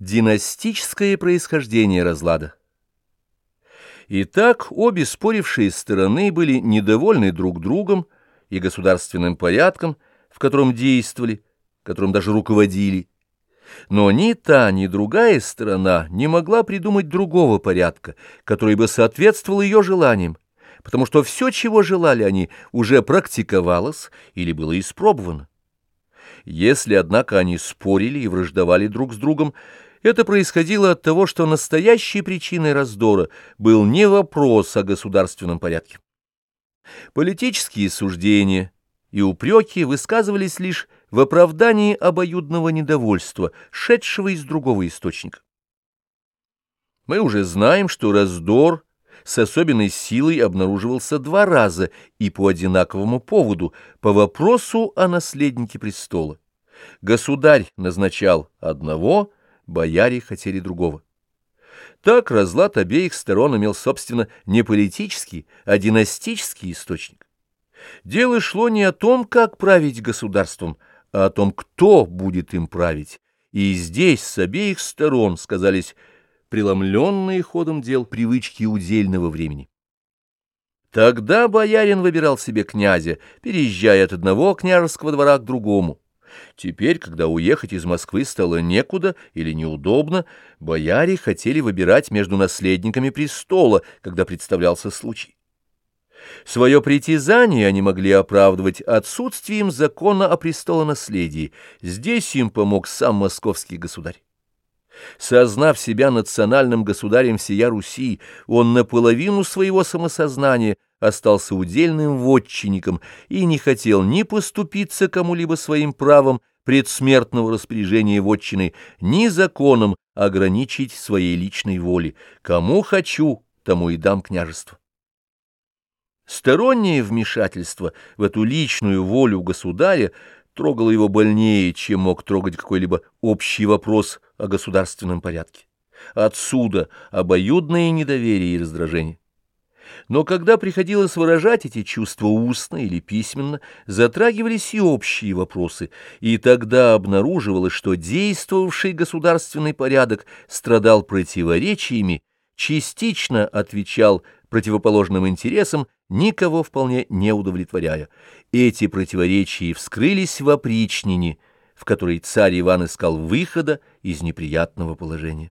Династическое происхождение разлада Итак, обе спорившие стороны были недовольны друг другом и государственным порядком, в котором действовали, которым даже руководили. Но ни та, ни другая сторона не могла придумать другого порядка, который бы соответствовал ее желаниям, потому что все, чего желали они, уже практиковалось или было испробовано. Если, однако, они спорили и враждовали друг с другом, это происходило от того, что настоящей причиной раздора был не вопрос о государственном порядке. Политические суждения и упреки высказывались лишь в оправдании обоюдного недовольства, шедшего из другого источника. Мы уже знаем, что раздор с особенной силой обнаруживался два раза и по одинаковому поводу, по вопросу о наследнике престола. Государь назначал одного, бояре хотели другого. Так разлад обеих сторон имел, собственно, не политический, а династический источник. Дело шло не о том, как править государством, а о том, кто будет им править. И здесь с обеих сторон сказались преломленные ходом дел привычки удельного времени. Тогда боярин выбирал себе князя, переезжая от одного княжеского двора к другому. Теперь, когда уехать из Москвы стало некуда или неудобно, бояре хотели выбирать между наследниками престола, когда представлялся случай. Свое притязание они могли оправдывать отсутствием закона о престолонаследии. Здесь им помог сам московский государь. Сознав себя национальным государем всея Руси, он наполовину своего самосознания остался удельным вотчинником и не хотел ни поступиться кому-либо своим правом предсмертного распоряжения вотчиной, ни законом ограничить своей личной воли. Кому хочу, тому и дам княжество. Стороннее вмешательство в эту личную волю государя трогало его больнее, чем мог трогать какой-либо общий вопрос о государственном порядке. Отсюда обоюдное недоверие и раздражение. Но когда приходилось выражать эти чувства устно или письменно, затрагивались и общие вопросы, и тогда обнаруживалось, что действовавший государственный порядок страдал противоречиями, частично отвечал противоположным интересам, никого вполне не удовлетворяя. Эти противоречия вскрылись в опричнине, в которой царь Иван искал выхода из неприятного положения.